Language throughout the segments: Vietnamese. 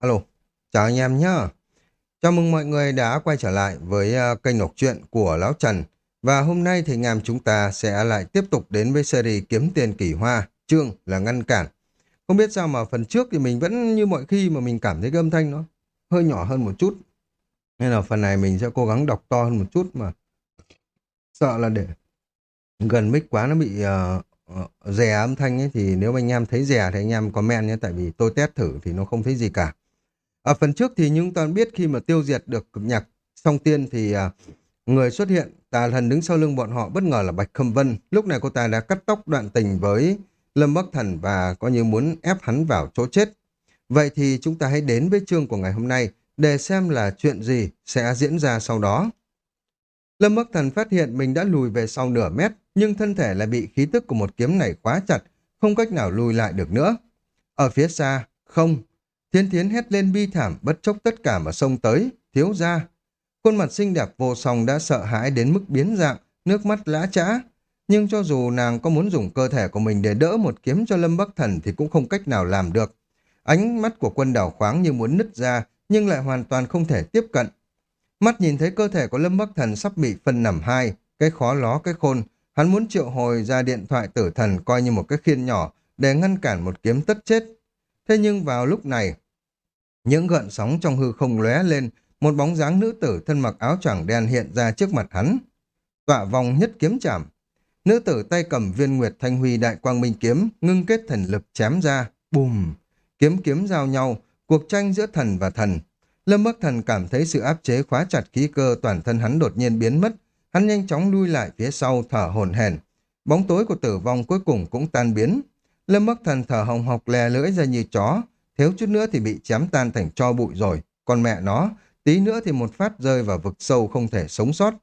Alo, chào anh em nhé. Chào mừng mọi người đã quay trở lại với à, kênh đọc truyện của Lão Trần. Và hôm nay thì anh em chúng ta sẽ lại tiếp tục đến với series Kiếm Tiền Kỳ Hoa, chương là ngăn cản. Không biết sao mà phần trước thì mình vẫn như mọi khi mà mình cảm thấy cái âm thanh nó hơi nhỏ hơn một chút. Nên là phần này mình sẽ cố gắng đọc to hơn một chút mà sợ là để gần mic quá nó bị uh, rè âm thanh ấy thì nếu anh em thấy rè thì anh em comment nhé tại vì tôi test thử thì nó không thấy gì cả. Ở phần trước thì chúng ta biết khi mà tiêu diệt được cực nhạc song tiên thì à, người xuất hiện tà thần đứng sau lưng bọn họ bất ngờ là Bạch Khâm Vân. Lúc này cô ta đã cắt tóc đoạn tình với Lâm Bắc Thần và có như muốn ép hắn vào chỗ chết. Vậy thì chúng ta hãy đến với chương của ngày hôm nay để xem là chuyện gì sẽ diễn ra sau đó. Lâm Bắc Thần phát hiện mình đã lùi về sau nửa mét, nhưng thân thể lại bị khí tức của một kiếm này khóa chặt, không cách nào lùi lại được nữa. Ở phía xa, không. Thiên thiến hét lên bi thảm, bất chốc tất cả mà xông tới, thiếu ra. Khuôn mặt xinh đẹp vô song đã sợ hãi đến mức biến dạng, nước mắt lã trã. Nhưng cho dù nàng có muốn dùng cơ thể của mình để đỡ một kiếm cho Lâm Bắc Thần thì cũng không cách nào làm được. Ánh mắt của quân đảo khoáng như muốn nứt ra, nhưng lại hoàn toàn không thể tiếp cận. Mắt nhìn thấy cơ thể của Lâm Bắc Thần sắp bị phân nằm hai, cái khó ló cái khôn, hắn muốn triệu hồi ra điện thoại tử thần coi như một cái khiên nhỏ để ngăn cản một kiếm tất chết. Thế nhưng vào lúc này, những gợn sóng trong hư không lóe lên, một bóng dáng nữ tử thân mặc áo choàng đen hiện ra trước mặt hắn. Tọa vòng nhất kiếm chạm. Nữ tử tay cầm viên nguyệt thanh huy đại quang minh kiếm, ngưng kết thần lực chém ra, bùm. Kiếm kiếm giao nhau, cuộc tranh giữa thần và thần. Lâm Bắc Thần cảm thấy sự áp chế khóa chặt khí cơ toàn thân hắn đột nhiên biến mất. Hắn nhanh chóng lui lại phía sau thở hổn hển. Bóng tối của tử vong cuối cùng cũng tan biến. Lâm Bắc Thần thở hồng hộc lè lưỡi ra như chó. Thiếu chút nữa thì bị chém tan thành cho bụi rồi. Còn mẹ nó, tí nữa thì một phát rơi vào vực sâu không thể sống sót.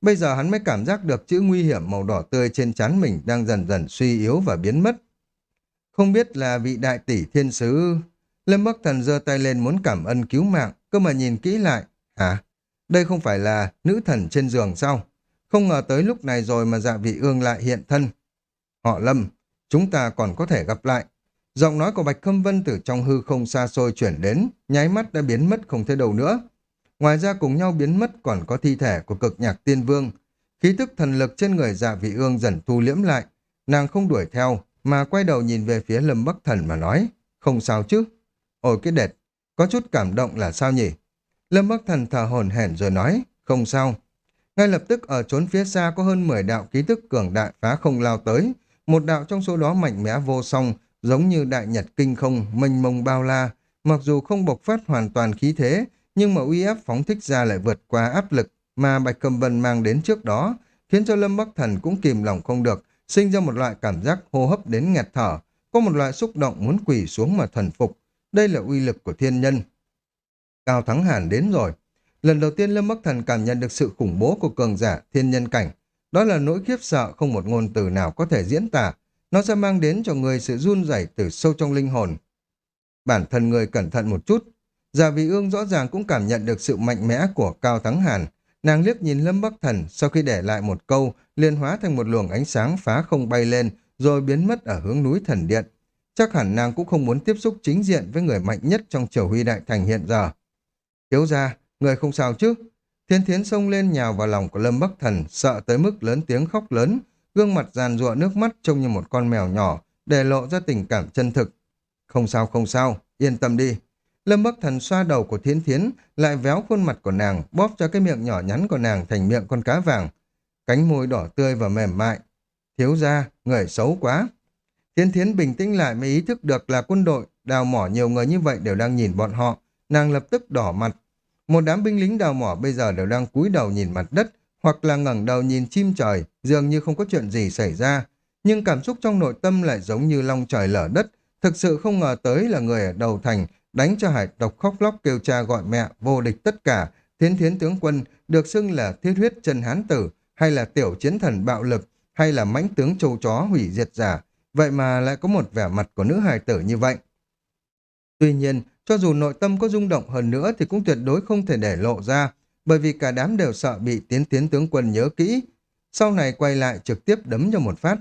Bây giờ hắn mới cảm giác được chữ nguy hiểm màu đỏ tươi trên trán mình đang dần dần suy yếu và biến mất. Không biết là vị đại tỷ thiên sứ... Lâm Bắc Thần giơ tay lên muốn cảm ơn cứu mạng, cơ mà nhìn kỹ lại. Hả? Đây không phải là nữ thần trên giường sao? Không ngờ tới lúc này rồi mà dạ vị ương lại hiện thân. Họ Lâm, chúng ta còn có thể gặp lại. Giọng nói của Bạch Khâm Vân từ trong hư không xa xôi chuyển đến, nháy mắt đã biến mất không thấy đâu nữa. Ngoài ra cùng nhau biến mất còn có thi thể của cực nhạc tiên vương. Khí tức thần lực trên người dạ vị ương dần thu liễm lại. Nàng không đuổi theo, mà quay đầu nhìn về phía Lâm Bắc Thần mà nói. Không sao chứ. Ôi cái đệt, có chút cảm động là sao nhỉ? Lâm Bắc Thần thở hổn hển rồi nói, không sao. Ngay lập tức ở trốn phía xa có hơn 10 đạo ký tức cường đại phá không lao tới. Một đạo trong số đó mạnh mẽ vô song, giống như đại nhật kinh không, mênh mông bao la. Mặc dù không bộc phát hoàn toàn khí thế, nhưng mà uy áp phóng thích ra lại vượt qua áp lực mà Bạch Cầm Vân mang đến trước đó, khiến cho Lâm Bắc Thần cũng kìm lòng không được, sinh ra một loại cảm giác hô hấp đến nghẹt thở, có một loại xúc động muốn quỳ xuống mà thần phục. Đây là uy lực của thiên nhân. Cao Thắng Hàn đến rồi. Lần đầu tiên Lâm Bắc Thần cảm nhận được sự khủng bố của cường giả thiên nhân cảnh. Đó là nỗi khiếp sợ không một ngôn từ nào có thể diễn tả. Nó sẽ mang đến cho người sự run rẩy từ sâu trong linh hồn. Bản thân người cẩn thận một chút. Già vị ương rõ ràng cũng cảm nhận được sự mạnh mẽ của Cao Thắng Hàn. Nàng liếc nhìn Lâm Bắc Thần sau khi để lại một câu liên hóa thành một luồng ánh sáng phá không bay lên rồi biến mất ở hướng núi thần điện. Chắc hẳn nàng cũng không muốn tiếp xúc chính diện với người mạnh nhất trong triều huy đại thành hiện giờ. Thiếu ra, người không sao chứ? Thiên thiến xông lên nhào vào lòng của Lâm Bắc Thần, sợ tới mức lớn tiếng khóc lớn, gương mặt giàn ruộng nước mắt trông như một con mèo nhỏ, để lộ ra tình cảm chân thực. Không sao không sao, yên tâm đi. Lâm Bắc Thần xoa đầu của Thiên Thiến, lại véo khuôn mặt của nàng, bóp cho cái miệng nhỏ nhắn của nàng thành miệng con cá vàng. Cánh môi đỏ tươi và mềm mại. Thiếu ra, người xấu quá. Thiên Thiến bình tĩnh lại mới ý thức được là quân đội, đào mỏ nhiều người như vậy đều đang nhìn bọn họ. Nàng lập tức đỏ mặt. Một đám binh lính đào mỏ bây giờ đều đang cúi đầu nhìn mặt đất, hoặc là ngẩng đầu nhìn chim trời, dường như không có chuyện gì xảy ra. Nhưng cảm xúc trong nội tâm lại giống như long trời lở đất, thực sự không ngờ tới là người ở đầu thành đánh cho hải tộc khóc lóc kêu cha gọi mẹ, vô địch tất cả, thiến thiến tướng quân được xưng là thiết huyết chân hán tử, hay là tiểu chiến thần bạo lực, hay là mãnh tướng châu chó hủy diệt giả, vậy mà lại có một vẻ mặt của nữ hài tử như vậy. Tuy nhiên, cho dù nội tâm có rung động hơn nữa thì cũng tuyệt đối không thể để lộ ra, bởi vì cả đám đều sợ bị tiến tiến tướng quân nhớ kỹ. Sau này quay lại trực tiếp đấm cho một phát.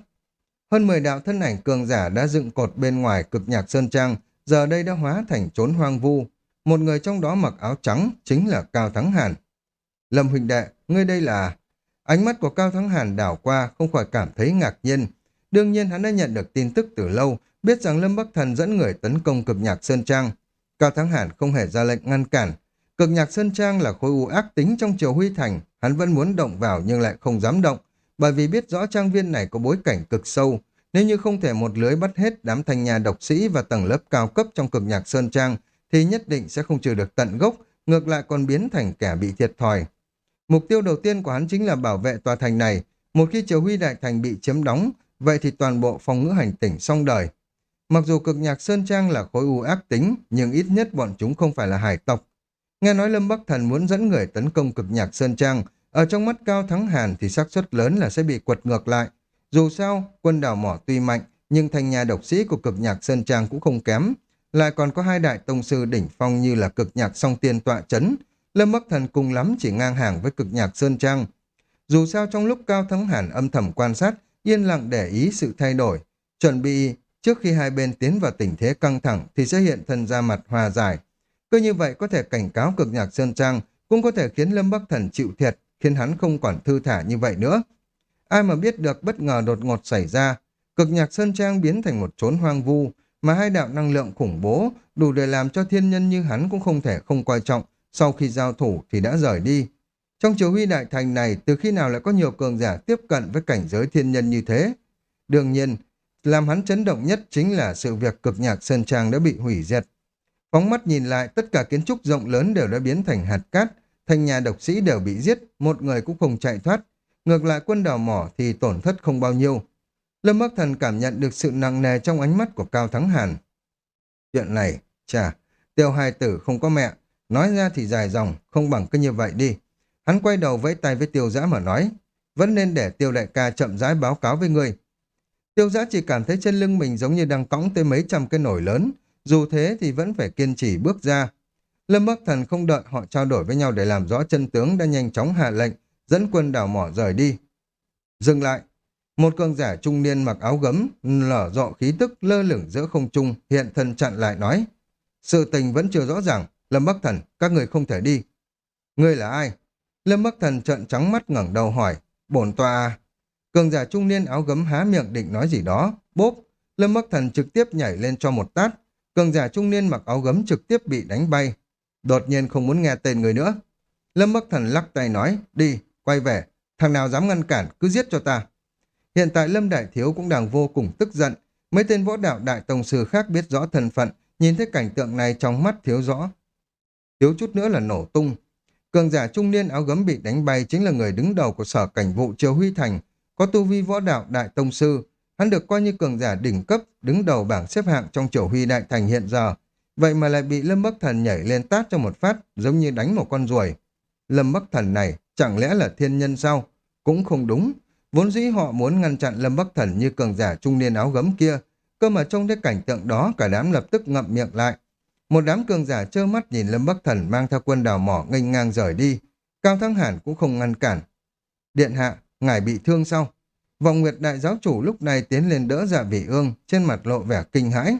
Hơn 10 đạo thân ảnh cường giả đã dựng cột bên ngoài cực nhạc sơn trang, giờ đây đã hóa thành trốn hoang vu. một người trong đó mặc áo trắng chính là Cao Thắng Hàn. Lâm huỳnh đệ, ngươi đây là... Ánh mắt của Cao Thắng Hàn đảo qua không khỏi cảm thấy ngạc nhiên. Đương nhiên hắn đã nhận được tin tức từ lâu, biết rằng Lâm Bắc Thần dẫn người tấn công cực nhạc Sơn Trang. Cao Thắng Hàn không hề ra lệnh ngăn cản. Cực nhạc Sơn Trang là khối u ác tính trong triều Huy Thành, hắn vẫn muốn động vào nhưng lại không dám động, bởi vì biết rõ trang viên này có bối cảnh cực sâu. Nếu như không thể một lưới bắt hết đám thanh nhà độc sĩ và tầng lớp cao cấp trong cực nhạc Sơn Trang, thì nhất định sẽ không trừ được tận gốc, ngược lại còn biến thành kẻ bị thiệt thòi. Mục tiêu đầu tiên của hắn chính là bảo vệ tòa thành này. Một khi triều huy đại thành bị chiếm đóng, vậy thì toàn bộ phòng ngữ hành tỉnh xong đời. Mặc dù cực nhạc Sơn Trang là khối u ác tính, nhưng ít nhất bọn chúng không phải là hải tộc. Nghe nói Lâm Bắc Thần muốn dẫn người tấn công cực nhạc Sơn Trang, ở trong mắt Cao Thắng Hàn thì xác suất lớn là sẽ bị quật ngược lại. Dù sao, quân đảo mỏ tuy mạnh, nhưng thành nhà độc sĩ của cực nhạc Sơn Trang cũng không kém. Lại còn có hai đại tông sư đỉnh phong như là cực nhạc song tiên tọa chấn, Lâm Bắc Thần cùng lắm chỉ ngang hàng với cực nhạc Sơn Trang. Dù sao trong lúc Cao Thắng Hàn âm thầm quan sát, yên lặng để ý sự thay đổi, chuẩn bị trước khi hai bên tiến vào tình thế căng thẳng thì sẽ hiện thân ra mặt hòa giải. Cứ như vậy có thể cảnh cáo cực nhạc Sơn Trang, cũng có thể khiến Lâm Bắc Thần chịu thiệt, khiến hắn không còn thư thả như vậy nữa. Ai mà biết được bất ngờ đột ngột xảy ra, cực nhạc Sơn Trang biến thành một chốn hoang vu, mà hai đạo năng lượng khủng bố đủ để làm cho thiên nhân như hắn cũng không thể không coi trọng, sau khi giao thủ thì đã rời đi. Trong triều huy đại thành này, từ khi nào lại có nhiều cường giả tiếp cận với cảnh giới thiên nhân như thế? Đương nhiên, làm hắn chấn động nhất chính là sự việc cực nhạc Sơn Trang đã bị hủy diệt. Phóng mắt nhìn lại, tất cả kiến trúc rộng lớn đều đã biến thành hạt cát, thành nhà độc sĩ đều bị giết, một người cũng không chạy thoát. Ngược lại quân đào mỏ thì tổn thất không bao nhiêu. Lâm Bắc Thần cảm nhận được sự nặng nề trong ánh mắt của Cao Thắng Hàn. Chuyện này, chà, tiêu hai tử không có mẹ, Nói ra thì dài dòng, không bằng cứ như vậy đi. Hắn quay đầu vẫy tay với tiêu giã mà nói, vẫn nên để tiêu đại ca chậm rãi báo cáo với người. Tiêu giã chỉ cảm thấy chân lưng mình giống như đang cõng tới mấy trăm cái nổi lớn, dù thế thì vẫn phải kiên trì bước ra. Lâm Bắc Thần không đợi họ trao đổi với nhau để làm rõ chân tướng đã nhanh chóng hạ lệnh, dẫn quân đảo mỏ rời đi. Dừng lại, một cường giả trung niên mặc áo gấm, lở rộ khí tức lơ lửng giữa không trung, hiện thân chặn lại nói. Sự tình vẫn chưa rõ ràng, Lâm Bắc Thần, các người không thể đi. Ngươi là ai? Lâm Bắc Thần trợn trắng mắt ngẩng đầu hỏi. Bổn tòa à? Cường giả trung niên áo gấm há miệng định nói gì đó. Bốp! Lâm Bắc Thần trực tiếp nhảy lên cho một tát. Cường giả trung niên mặc áo gấm trực tiếp bị đánh bay. Đột nhiên không muốn nghe tên người nữa. Lâm Bắc Thần lắc tay nói, đi, quay về. Thằng nào dám ngăn cản, cứ giết cho ta. Hiện tại Lâm Đại Thiếu cũng đang vô cùng tức giận. Mấy tên võ đạo đại tông sư khác biết rõ thân phận, nhìn thấy cảnh tượng này trong mắt thiếu rõ, thiếu chút nữa là nổ tung. Cường giả trung niên áo gấm bị đánh bay chính là người đứng đầu của sở cảnh vụ Triều Huy Thành, có tu vi võ đạo đại tông sư. Hắn được coi như cường giả đỉnh cấp, đứng đầu bảng xếp hạng trong Triều Huy Đại Thành hiện giờ. Vậy mà lại bị Lâm Bắc Thần nhảy lên tát cho một phát, giống như đánh một con ruồi. Lâm Bắc Thần này chẳng lẽ là thiên nhân sao? Cũng không đúng. Vốn dĩ họ muốn ngăn chặn Lâm Bắc Thần như cường giả trung niên áo gấm kia, cơ mà trong cái cảnh tượng đó cả đám lập tức ngậm miệng lại. Một đám cường giả trơ mắt nhìn Lâm Bắc Thần mang theo quân đào mỏ nghênh ngang rời đi. Cao Thắng Hàn cũng không ngăn cản. Điện hạ, ngài bị thương sao? Vọng Nguyệt Đại Giáo Chủ lúc này tiến lên đỡ Dạ Vị Ương, trên mặt lộ vẻ kinh hãi.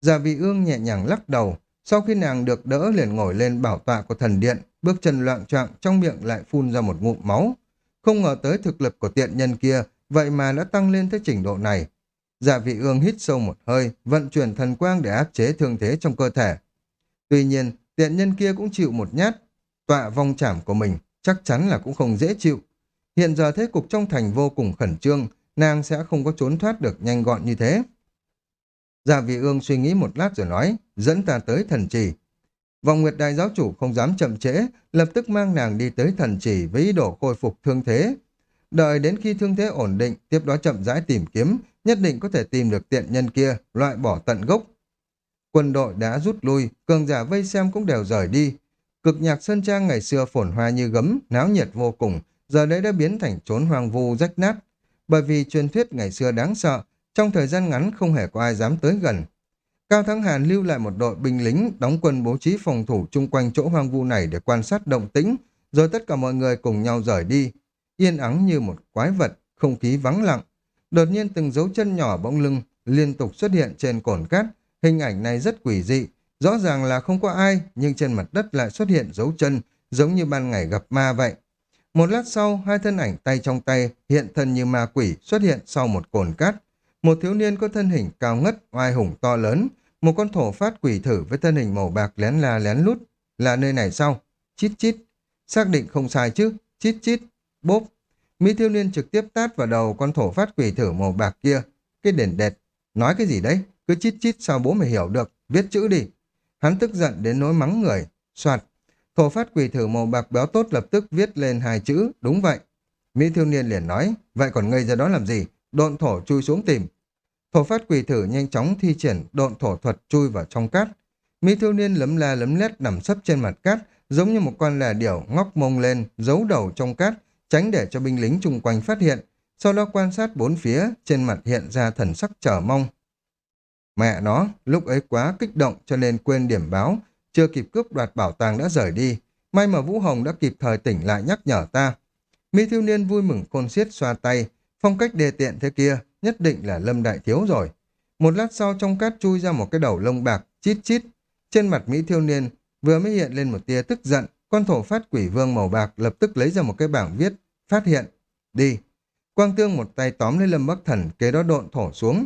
Dạ Vị Ương nhẹ nhàng lắc đầu, sau khi nàng được đỡ liền ngồi lên bảo tọa của thần điện, bước chân loạn trọng trong miệng lại phun ra một ngụm máu. Không ngờ tới thực lực của tiện nhân kia, vậy mà đã tăng lên tới trình độ này. Dạ vị ương hít sâu một hơi, vận chuyển thần quang để áp chế thương thế trong cơ thể. Tuy nhiên, tiện nhân kia cũng chịu một nhát. Tọa vong chảm của mình chắc chắn là cũng không dễ chịu. Hiện giờ thế cục trong thành vô cùng khẩn trương, nàng sẽ không có trốn thoát được nhanh gọn như thế. Dạ vị ương suy nghĩ một lát rồi nói, dẫn ta tới thần trì. Vọng Nguyệt Đại Giáo Chủ không dám chậm trễ, lập tức mang nàng đi tới thần trì với ý đồ khôi phục thương thế. Đợi đến khi thương thế ổn định, tiếp đó chậm rãi tìm kiếm, nhất định có thể tìm được tiện nhân kia, loại bỏ tận gốc. Quân đội đã rút lui, cường giả vây xem cũng đều rời đi. Cực nhạc Sơn Trang ngày xưa phồn hoa như gấm, náo nhiệt vô cùng, giờ đây đã biến thành trốn hoang vu rách nát. Bởi vì truyền thuyết ngày xưa đáng sợ, trong thời gian ngắn không hề có ai dám tới gần. Cao Thắng Hàn lưu lại một đội binh lính đóng quân bố trí phòng thủ chung quanh chỗ hoang vu này để quan sát động tĩnh, rồi tất cả mọi người cùng nhau rời đi. Yên ắng như một quái vật, không khí vắng lặng, Đột nhiên từng dấu chân nhỏ bỗng lưng liên tục xuất hiện trên cồn cát, hình ảnh này rất quỷ dị, Rõ ràng là không có ai, nhưng trên mặt đất lại xuất hiện dấu chân, giống như ban ngày gặp ma vậy. Một lát sau, hai thân ảnh tay trong tay, hiện thân như ma quỷ xuất hiện sau một cồn cát. Một thiếu niên có thân hình cao ngất, oai hùng to lớn, một con thổ phát quỷ thử với thân hình màu bạc lén la lén lút. Là nơi này sao? Chít chít. Xác định không sai chứ? Chít chít. Bốp. Mỹ thiếu niên trực tiếp tát vào đầu con thổ phát quỷ thử màu bạc kia. Cái đền đệt. Nói cái gì đấy? Cứ chít chít sao bố mày hiểu được? Viết chữ đi. Hắn tức giận đến nỗi mắng người. Soạt. Thổ phát quỷ thử màu bạc béo tốt lập tức viết lên hai chữ. Đúng vậy. Mỹ thiếu niên liền nói. Vậy còn ngây ra đó làm gì? Độn thổ chui xuống tìm. Thổ phát quỷ thử nhanh chóng thi triển độn thổ thuật chui vào trong cát. Mỹ thiếu niên lấm la lấm lét nằm sấp trên mặt cát, giống như một con lè điểu ngóc mông lên, giấu đầu trong cát, tránh để cho binh lính chung quanh phát hiện. Sau đó quan sát bốn phía, trên mặt hiện ra thần sắc chờ mong. Mẹ nó, lúc ấy quá kích động cho nên quên điểm báo, chưa kịp cướp đoạt bảo tàng đã rời đi. May mà Vũ Hồng đã kịp thời tỉnh lại nhắc nhở ta. Mỹ thiếu niên vui mừng khôn xiết xoa tay, phong cách đề tiện thế kia, nhất định là Lâm Đại Thiếu rồi. Một lát sau trong cát chui ra một cái đầu lông bạc, chít chít. Trên mặt Mỹ thiếu niên vừa mới hiện lên một tia tức giận, con thổ phát quỷ vương màu bạc lập tức lấy ra một cái bảng viết, phát hiện, đi. Quang Tương một tay tóm lấy Lâm Bắc Thần, kế đó độn thổ xuống.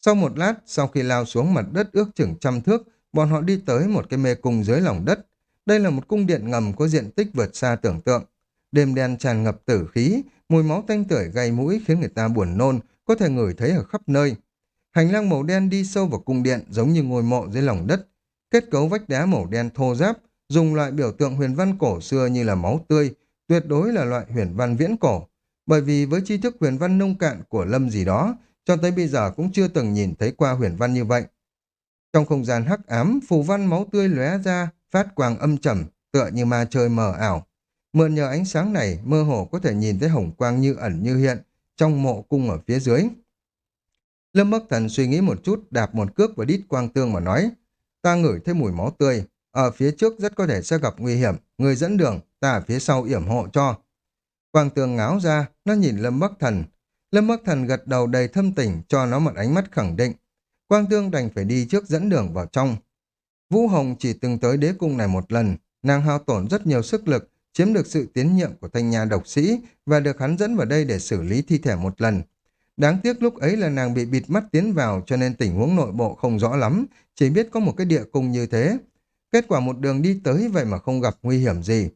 Sau một lát, sau khi lao xuống mặt đất ước chừng trăm thước, bọn họ đi tới một cái mê cung dưới lòng đất. Đây là một cung điện ngầm có diện tích vượt xa tưởng tượng. Đêm đen tràn ngập tử khí, mùi máu tanh tưởi gây mũi khiến người ta buồn nôn, có thể ngửi thấy ở khắp nơi. Hành lang màu đen đi sâu vào cung điện giống như ngôi mộ dưới lòng đất. Kết cấu vách đá màu đen thô ráp, dùng loại biểu tượng huyền văn cổ xưa như là máu tươi, tuyệt đối là loại huyền văn viễn cổ. Bởi vì với tri thức huyền văn nông cạn của Lâm gì đó, cho tới bây giờ cũng chưa từng nhìn thấy qua huyền văn như vậy. Trong không gian hắc ám, phù văn máu tươi lóe ra, phát quang âm trầm, tựa như ma trời mờ ảo. Mượn nhờ ánh sáng này, mơ hồ có thể nhìn thấy hồng quang như ẩn như hiện, trong mộ cung ở phía dưới. Lâm Bắc Thần suy nghĩ một chút, đạp một cước và đít quang tương mà nói, ta ngửi thấy mùi máu tươi, ở phía trước rất có thể sẽ gặp nguy hiểm, người dẫn đường, ta ở phía sau yểm hộ cho. Quang tương ngáo ra, nó nhìn Lâm Bắc Thần. Lâm Bắc Thần gật đầu đầy thâm tình cho nó một ánh mắt khẳng định. Quang tương đành phải đi trước dẫn đường vào trong. Vũ Hồng chỉ từng tới đế cung này một lần, nàng hao tổn rất nhiều sức lực, chiếm được sự tiến nhiệm của thanh nhà độc sĩ và được hắn dẫn vào đây để xử lý thi thể một lần. Đáng tiếc lúc ấy là nàng bị bịt mắt tiến vào cho nên tình huống nội bộ không rõ lắm, chỉ biết có một cái địa cung như thế. Kết quả một đường đi tới vậy mà không gặp nguy hiểm gì.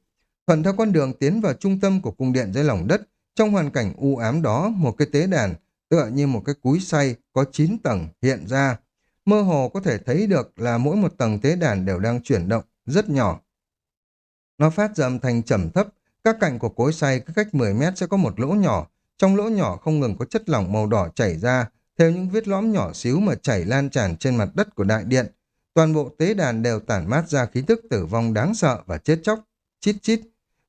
Thuận theo con đường tiến vào trung tâm của cung điện dưới lòng đất, trong hoàn cảnh u ám đó, một cái tế đàn, tựa như một cái cúi xoay có 9 tầng hiện ra. Mơ hồ có thể thấy được là mỗi một tầng tế đàn đều đang chuyển động, rất nhỏ. Nó phát ra âm thanh trầm thấp, các cạnh của cối xoay cứ cách 10 mét sẽ có một lỗ nhỏ, trong lỗ nhỏ không ngừng có chất lỏng màu đỏ chảy ra, theo những vết lõm nhỏ xíu mà chảy lan tràn trên mặt đất của đại điện. Toàn bộ tế đàn đều tản mát ra khí tức tử vong đáng sợ và chết chóc. Chít chít.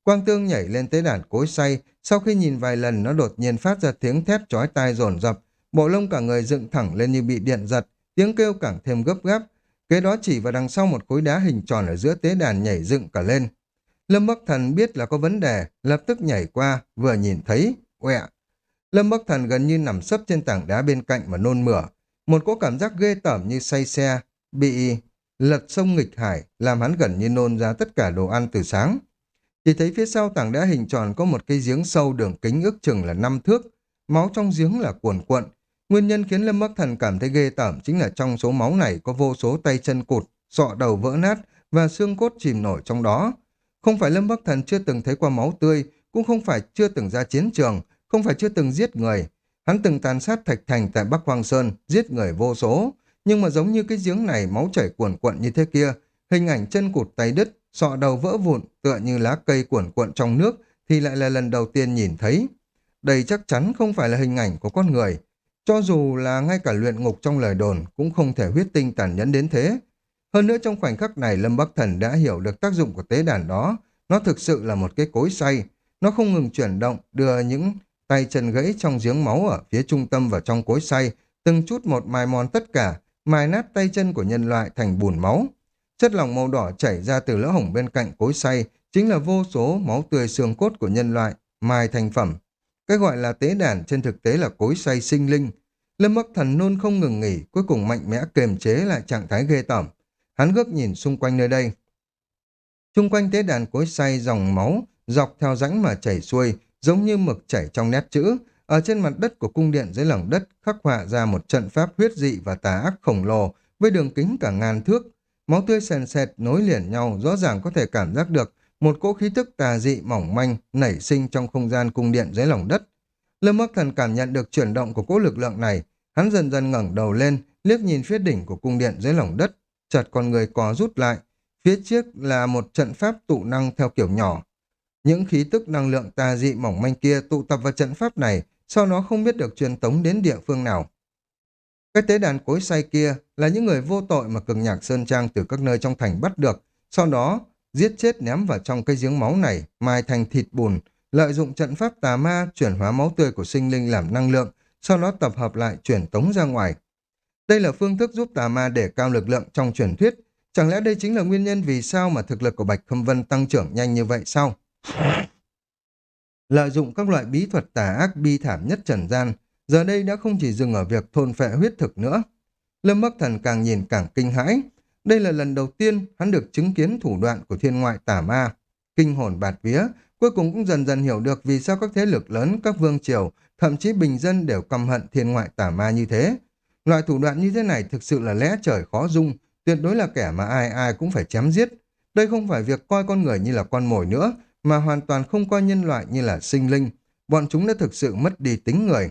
Quang tương nhảy lên tế đàn cối xoay sau khi nhìn vài lần nó đột nhiên phát ra tiếng thét chói tai rồn rập, bộ lông cả người dựng thẳng lên như bị điện giật, tiếng kêu càng thêm gấp gáp. Kế đó chỉ vào đằng sau một khối đá hình tròn ở giữa tế đàn nhảy dựng cả lên. Lâm Bắc Thần biết là có vấn đề, lập tức nhảy qua, vừa nhìn thấy, quẹ. Lâm Bắc Thần gần như nằm sấp trên tảng đá bên cạnh mà nôn mửa. Một cỗ cảm giác ghê tởm như say xe, bị lật sông nghịch hải, làm hắn gần như nôn ra tất cả đồ ăn từ sáng thì thấy phía sau tảng đá hình tròn có một cái giếng sâu đường kính ước chừng là năm thước, máu trong giếng là cuồn cuộn. Nguyên nhân khiến Lâm Bắc Thần cảm thấy ghê tởm chính là trong số máu này có vô số tay chân cụt, sọ đầu vỡ nát và xương cốt chìm nổi trong đó. Không phải Lâm Bắc Thần chưa từng thấy qua máu tươi, cũng không phải chưa từng ra chiến trường, không phải chưa từng giết người. Hắn từng tàn sát Thạch Thành tại Bắc Hoàng Sơn, giết người vô số. Nhưng mà giống như cái giếng này máu chảy cuồn cuộn như thế kia, hình ảnh chân cụt tay đứt, sọ đầu vỡ vụn, tựa như lá cây cuộn cuộn trong nước, thì lại là lần đầu tiên nhìn thấy. Đây chắc chắn không phải là hình ảnh của con người. Cho dù là ngay cả luyện ngục trong lời đồn cũng không thể huyết tinh tàn nhẫn đến thế. Hơn nữa trong khoảnh khắc này Lâm Bắc Thần đã hiểu được tác dụng của tế đàn đó. Nó thực sự là một cái cối xay. Nó không ngừng chuyển động, đưa những tay chân gãy trong giếng máu ở phía trung tâm vào trong cối xay, từng chút một mài mòn tất cả, mài nát tay chân của nhân loại thành bùn máu. Chất lỏng màu đỏ chảy ra từ lỗ hổng bên cạnh cối xay chính là vô số máu tươi xương cốt của nhân loại, mài thành phẩm. Cái gọi là tế đàn trên thực tế là cối xay sinh linh. Lâm Bắc Thần nôn không ngừng nghỉ, cuối cùng mạnh mẽ kềm chế lại trạng thái ghê tởm. hắn gước nhìn xung quanh nơi đây. Xung quanh tế đàn cối xay dòng máu, dọc theo rãnh mà chảy xuôi, giống như mực chảy trong nét chữ. Ở trên mặt đất của cung điện dưới lòng đất khắc họa ra một trận pháp huyết dị và tà ác khổng lồ với đường kính cả ngàn thước. Máu tươi sền sệt nối liền nhau rõ ràng có thể cảm giác được một cỗ khí tức tà dị mỏng manh nảy sinh trong không gian cung điện dưới lòng đất. Lâm Bắc Thần cảm nhận được chuyển động của cỗ lực lượng này, hắn dần dần ngẩng đầu lên, liếc nhìn phía đỉnh của cung điện dưới lòng đất, chợt con người có rút lại, phía trước là một trận pháp tụ năng theo kiểu nhỏ. Những khí tức năng lượng tà dị mỏng manh kia tụ tập vào trận pháp này, sau đó không biết được truyền tống đến địa phương nào. Cái tế đàn cối say kia là những người vô tội mà cường nhạc Sơn Trang từ các nơi trong thành bắt được, sau đó giết chết ném vào trong cây giếng máu này, mai thành thịt bùn, lợi dụng trận pháp tà ma chuyển hóa máu tươi của sinh linh làm năng lượng, sau đó tập hợp lại chuyển tống ra ngoài. Đây là phương thức giúp tà ma để cao lực lượng trong truyền thuyết. Chẳng lẽ đây chính là nguyên nhân vì sao mà thực lực của Bạch Khâm Vân tăng trưởng nhanh như vậy sao? Lợi dụng các loại bí thuật tà ác bi thảm nhất trần gian, giờ đây đã không chỉ dừng ở việc thôn phệ huyết thực nữa. Lâm Bắc Thần càng nhìn càng kinh hãi. Đây là lần đầu tiên hắn được chứng kiến thủ đoạn của thiên ngoại tả ma. Kinh hồn bạt vía, cuối cùng cũng dần dần hiểu được vì sao các thế lực lớn, các vương triều, thậm chí bình dân đều căm hận thiên ngoại tả ma như thế. Loại thủ đoạn như thế này thực sự là lẽ trời khó dung, tuyệt đối là kẻ mà ai ai cũng phải chém giết. Đây không phải việc coi con người như là con mồi nữa, mà hoàn toàn không coi nhân loại như là sinh linh. Bọn chúng đã thực sự mất đi tính người.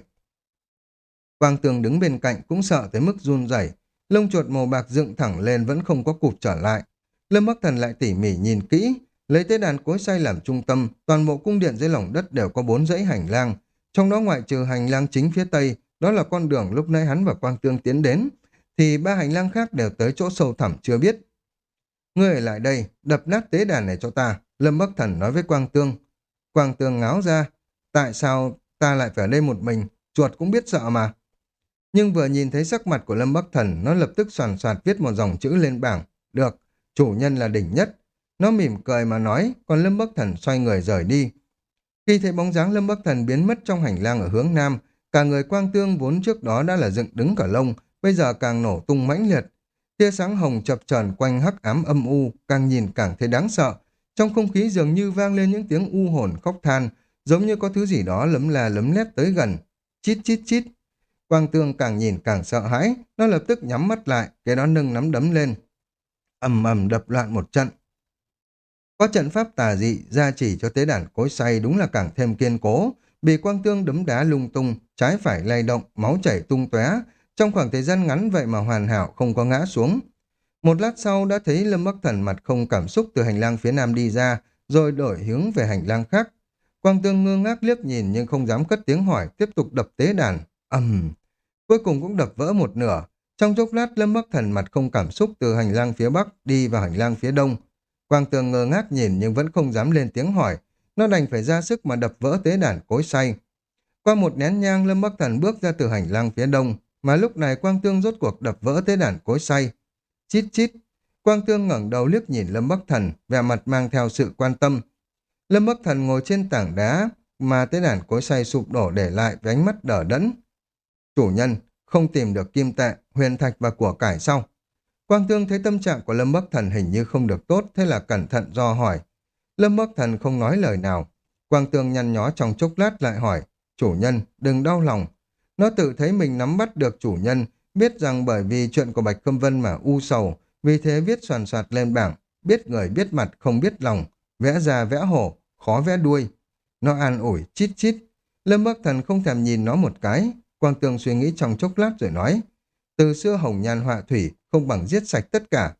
Quang tường đứng bên cạnh cũng sợ tới mức run rẩy, lông chuột màu bạc dựng thẳng lên vẫn không có cụp trở lại. Lâm Bắc Thần lại tỉ mỉ nhìn kỹ, lấy tế đàn cối xoay làm trung tâm, toàn bộ cung điện dưới lòng đất đều có bốn dãy hành lang, trong đó ngoại trừ hành lang chính phía tây, đó là con đường lúc nãy hắn và Quang Tương tiến đến, thì ba hành lang khác đều tới chỗ sâu thẳm chưa biết. Ngươi ở lại đây, đập nát tế đàn này cho ta, Lâm Bắc Thần nói với Quang Tương. Quang Tương ngáo ra, tại sao ta lại phải ở đây một mình, chuột cũng biết sợ mà. Nhưng vừa nhìn thấy sắc mặt của Lâm Bắc Thần, nó lập tức soàn soạt viết một dòng chữ lên bảng. Được, chủ nhân là đỉnh nhất. Nó mỉm cười mà nói, còn Lâm Bắc Thần xoay người rời đi. Khi thấy bóng dáng Lâm Bắc Thần biến mất trong hành lang ở hướng Nam, cả người quang tương vốn trước đó đã là dựng đứng cả lông, bây giờ càng nổ tung mãnh liệt. Tia sáng hồng chập chờn quanh hắc ám âm u, càng nhìn càng thấy đáng sợ. Trong không khí dường như vang lên những tiếng u hồn khóc than, giống như có thứ gì đó lấm la lấm lét tới gần. Chít chít chít. Quang tương càng nhìn càng sợ hãi, nó lập tức nhắm mắt lại, cái đó nâng nắm đấm lên. ầm ầm đập loạn một trận. Có trận pháp tà dị gia chỉ cho tế đàn cối say đúng là càng thêm kiên cố, bị quang tương đấm đá lung tung, trái phải lay động, máu chảy tung tóe. Trong khoảng thời gian ngắn vậy mà hoàn hảo không có ngã xuống. Một lát sau đã thấy Lâm Bắc Thần mặt không cảm xúc từ hành lang phía nam đi ra, rồi đổi hướng về hành lang khác. Quang tương ngơ ngác liếc nhìn nhưng không dám cất tiếng hỏi, tiếp tục đập tế đàn. ầm Cuối cùng cũng đập vỡ một nửa. Trong chốc lát Lâm Bắc Thần mặt không cảm xúc từ hành lang phía bắc đi vào hành lang phía đông. Quang tường ngơ ngác nhìn nhưng vẫn không dám lên tiếng hỏi. Nó đành phải ra sức mà đập vỡ tế đàn cối say. Qua một nén nhang Lâm Bắc Thần bước ra từ hành lang phía đông, mà lúc này Quang Tương rốt cuộc đập vỡ tế đàn cối say. Chít chít, Quang Tương ngẩng đầu liếc nhìn Lâm Bắc Thần, vẻ mặt mang theo sự quan tâm. Lâm Bắc Thần ngồi trên tảng đá, mà tế đàn cối say sụp đổ để lại với ánh mắt đờ đẫn. Chủ nhân, không tìm được kim tệ, huyền thạch và của cải sau. Quang Tương thấy tâm trạng của Lâm Bắc Thần hình như không được tốt, thế là cẩn thận do hỏi. Lâm Bắc Thần không nói lời nào. Quang Tương nhăn nhó trong chốc lát lại hỏi, chủ nhân, đừng đau lòng. Nó tự thấy mình nắm bắt được chủ nhân, biết rằng bởi vì chuyện của Bạch Khâm Vân mà u sầu, vì thế viết soàn soạt lên bảng, biết người biết mặt không biết lòng, vẽ ra vẽ hổ, khó vẽ đuôi. Nó an ủi, chít chít. Lâm Bắc Thần không thèm nhìn nó một cái, Quang Tường suy nghĩ trong chốc lát rồi nói, từ xưa hồng nhan họa thủy không bằng giết sạch tất cả.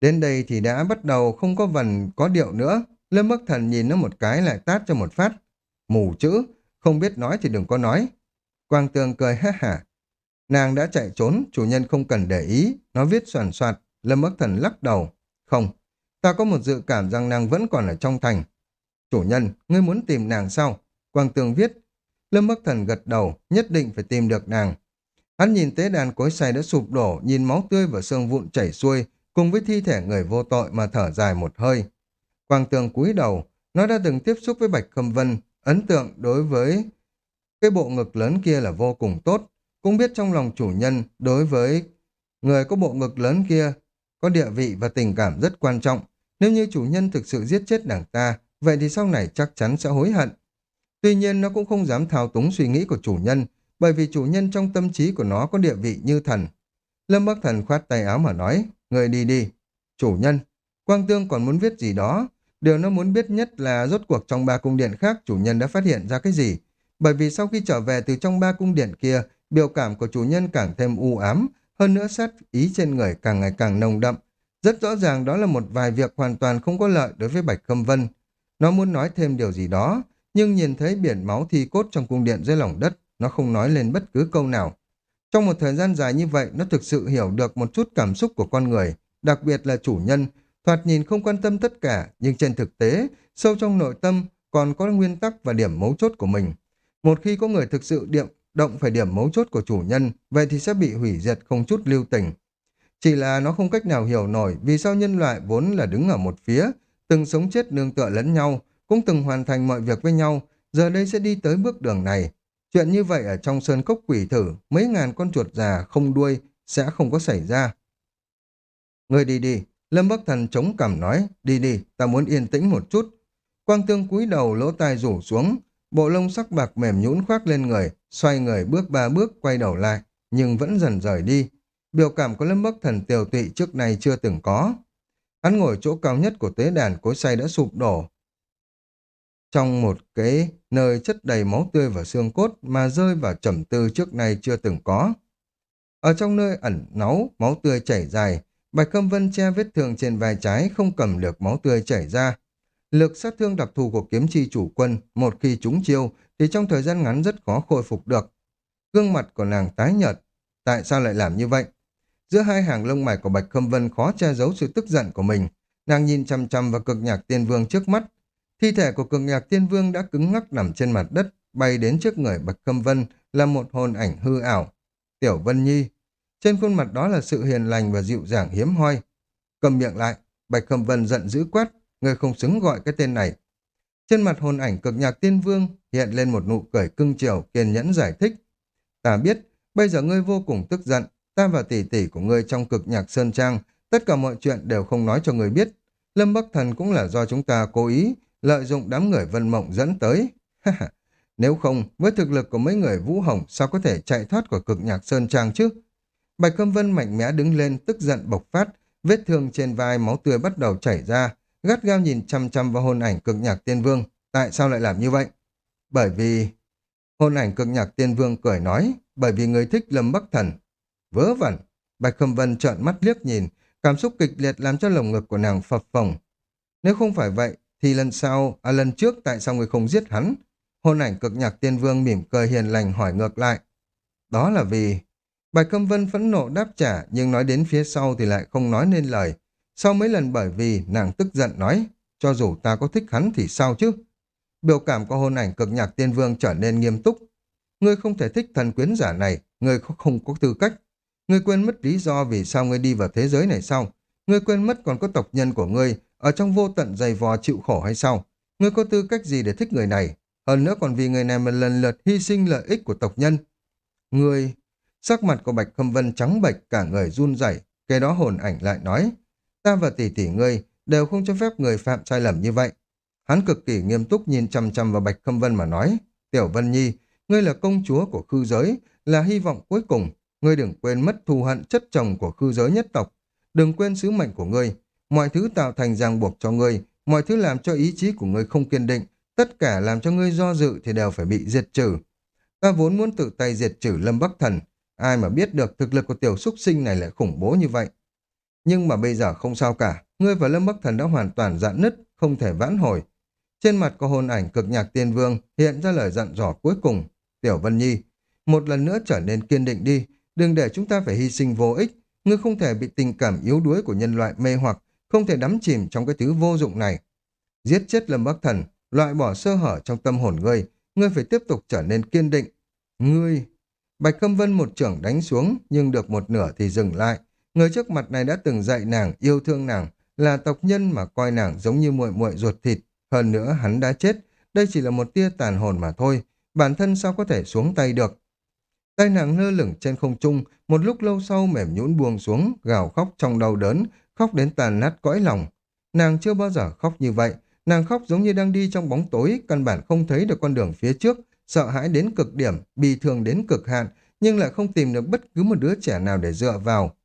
Đến đây thì đã bắt đầu không có vần có điệu nữa, Lâm Bắc Thần nhìn nó một cái lại tát cho một phát. Mù chữ, không biết nói thì đừng có nói. Quang Tường cười ha hả. Nàng đã chạy trốn, chủ nhân không cần để ý, nó viết soàn soạt, Lâm Bắc Thần lắc đầu. Không, ta có một dự cảm rằng nàng vẫn còn ở trong thành. Chủ nhân, ngươi muốn tìm nàng sao? Quang Tường viết. Lâm Bắc Thần gật đầu, nhất định phải tìm được nàng. Hắn nhìn tế đàn cối xay đã sụp đổ, nhìn máu tươi và xương vụn chảy xuôi, cùng với thi thể người vô tội mà thở dài một hơi. Quang tường cúi đầu, nó đã từng tiếp xúc với Bạch Khâm Vân, ấn tượng đối với cái bộ ngực lớn kia là vô cùng tốt, cũng biết trong lòng chủ nhân đối với người có bộ ngực lớn kia có địa vị và tình cảm rất quan trọng. Nếu như chủ nhân thực sự giết chết nàng ta, vậy thì sau này chắc chắn sẽ hối hận. Tuy nhiên nó cũng không dám thao túng suy nghĩ của chủ nhân, bởi vì chủ nhân trong tâm trí của nó có địa vị như thần. Lâm Bắc Thần khoát tay áo mà nói, người đi đi. Chủ nhân, Quang Tương còn muốn viết gì đó. Điều nó muốn biết nhất là rốt cuộc trong ba cung điện khác chủ nhân đã phát hiện ra cái gì. Bởi vì sau khi trở về từ trong ba cung điện kia, biểu cảm của chủ nhân càng thêm u ám, hơn nữa sát ý trên người càng ngày càng nồng đậm. Rất rõ ràng đó là một vài việc hoàn toàn không có lợi đối với Bạch Khâm Vân. Nó muốn nói thêm điều gì đó, nhưng nhìn thấy biển máu thi cốt trong cung điện dưới lòng đất, nó không nói lên bất cứ câu nào. Trong một thời gian dài như vậy, nó thực sự hiểu được một chút cảm xúc của con người, đặc biệt là chủ nhân, thoạt nhìn không quan tâm tất cả, nhưng trên thực tế, sâu trong nội tâm còn có nguyên tắc và điểm mấu chốt của mình. Một khi có người thực sự điểm, động phải điểm mấu chốt của chủ nhân, vậy thì sẽ bị hủy diệt không chút lưu tình. Chỉ là nó không cách nào hiểu nổi vì sao nhân loại vốn là đứng ở một phía, từng sống chết nương tựa lẫn nhau, cũng từng hoàn thành mọi việc với nhau, giờ đây sẽ đi tới bước đường này. Chuyện như vậy ở trong sơn cốc quỷ thử, mấy ngàn con chuột già không đuôi sẽ không có xảy ra. Người đi đi, Lâm Bắc Thần chống cằm nói, đi đi, ta muốn yên tĩnh một chút. Quang tương cúi đầu lỗ tai rủ xuống, bộ lông sắc bạc mềm nhũn khoác lên người, xoay người bước ba bước quay đầu lại, nhưng vẫn dần rời đi. Biểu cảm của Lâm Bắc Thần tiều tụy trước này chưa từng có. Hắn ngồi chỗ cao nhất của tế đàn cối say đã sụp đổ. Trong một cái nơi chất đầy máu tươi và xương cốt mà rơi vào trầm tư trước nay chưa từng có. Ở trong nơi ẩn náu, máu tươi chảy dài, Bạch Khâm Vân che vết thương trên vai trái không cầm được máu tươi chảy ra. Lực sát thương đặc thù của kiếm chi chủ quân, một khi trúng chiêu thì trong thời gian ngắn rất khó khôi phục được. Gương mặt của nàng tái nhợt. Tại sao lại làm như vậy? Giữa hai hàng lông mày của Bạch Khâm Vân khó che giấu sự tức giận của mình. Nàng nhìn chăm chăm vào cực nhạc tiên vương trước mắt. Thi thể của cực nhạc tiên vương đã cứng ngắc nằm trên mặt đất, bay đến trước người Bạch Khâm Vân là một hồn ảnh hư ảo. Tiểu Vân Nhi. Trên khuôn mặt đó là sự hiền lành và dịu dàng hiếm hoi. Cầm miệng lại, Bạch Khâm Vân giận dữ quát, người không xứng gọi cái tên này. Trên mặt hồn ảnh cực nhạc tiên vương hiện lên một nụ cười cưng chiều kiên nhẫn giải thích. Ta biết, bây giờ ngươi vô cùng tức giận, ta và tỷ tỷ của ngươi trong cực nhạc sơn trang, tất cả mọi chuyện đều không nói cho ngươi biết. Lâm Bắc Thần cũng là do chúng ta cố ý, lợi dụng đám người vân mộng dẫn tới. Nếu không, với thực lực của mấy người Vũ Hồng sao có thể chạy thoát khỏi cực nhạc sơn trang chứ? Bạch Câm Vân mạnh mẽ đứng lên, tức giận bộc phát, vết thương trên vai máu tươi bắt đầu chảy ra, gắt gao nhìn chăm chăm vào hồn ảnh cực nhạc tiên vương. Tại sao lại làm như vậy? Bởi vì... Hồn ảnh cực nhạc tiên vương cười nói, bởi vì người thích Lâm Bắc Thần. Vớ vẩn, Bạch Khâm Vân trợn mắt liếc nhìn, cảm xúc kịch liệt làm cho lồng ngực của nàng phập phồng. Nếu không phải vậy, thì lần sau, à lần trước tại sao người không giết hắn? Hồn ảnh cực nhạc tiên vương mỉm cười hiền lành hỏi ngược lại. Đó là vì... Bạch câm Vân phẫn nộ đáp trả, nhưng nói đến phía sau thì lại không nói nên lời. Sau mấy lần bởi vì nàng tức giận nói, cho dù ta có thích hắn thì sao chứ? Biểu cảm của hôn ảnh cực nhạc tiên vương trở nên nghiêm túc. Ngươi không thể thích thần quyến giả này, ngươi không có tư cách. Ngươi quên mất lý do vì sao ngươi đi vào thế giới này sao? Ngươi quên mất còn có tộc nhân của ngươi ở trong vô tận dày vò chịu khổ hay sao? Ngươi có tư cách gì để thích người này? Hơn nữa còn vì người này mà lần lượt hy sinh lợi ích của tộc nhân. Ngươi... Sắc mặt của Bạch Khâm Vân trắng bệch cả người run rẩy, kế đó hồn ảnh lại nói, ta và tỷ tỷ ngươi đều không cho phép người phạm sai lầm như vậy. Hắn cực kỳ nghiêm túc nhìn chăm chăm vào Bạch Khâm Vân mà nói, Tiểu Vân Nhi, ngươi là công chúa của khư giới, là hy vọng cuối cùng, ngươi đừng quên mất thù hận chất chồng của khư giới nhất tộc, đừng quên sứ mệnh của ngươi, mọi thứ tạo thành ràng buộc cho ngươi, mọi thứ làm cho ý chí của ngươi không kiên định, tất cả làm cho ngươi do dự thì đều phải bị diệt trừ. Ta vốn muốn tự tay diệt trừ Lâm Bắc Thần, ai mà biết được thực lực của tiểu súc sinh này lại khủng bố như vậy. Nhưng mà bây giờ không sao cả, ngươi và Lâm Bắc Thần đã hoàn toàn dạn nứt, không thể vãn hồi. Trên mặt có hồn ảnh cực nhạc tiên vương hiện ra lời dặn dò cuối cùng. Tiểu Vân Nhi, một lần nữa trở nên kiên định đi, đừng để chúng ta phải hy sinh vô ích. Ngươi không thể bị tình cảm yếu đuối của nhân loại mê hoặc, không thể đắm chìm trong cái thứ vô dụng này. Giết chết Lâm Bắc Thần, loại bỏ sơ hở trong tâm hồn ngươi, ngươi phải tiếp tục trở nên kiên định. Ngươi... Bạch Khâm Vân một trưởng đánh xuống, nhưng được một nửa thì dừng lại. Người trước mặt này đã từng dạy nàng, yêu thương nàng, là tộc nhân mà coi nàng giống như muội muội ruột thịt. Hơn nữa hắn đã chết, đây chỉ là một tia tàn hồn mà thôi, bản thân sao có thể xuống tay được. Tay nàng lơ lửng trên không trung, một lúc lâu sau mềm nhũn buông xuống, gào khóc trong đau đớn, khóc đến tàn nát cõi lòng. Nàng chưa bao giờ khóc như vậy, nàng khóc giống như đang đi trong bóng tối, căn bản không thấy được con đường phía trước, sợ hãi đến cực điểm, bị thương đến cực hạn, nhưng lại không tìm được bất cứ một đứa trẻ nào để dựa vào.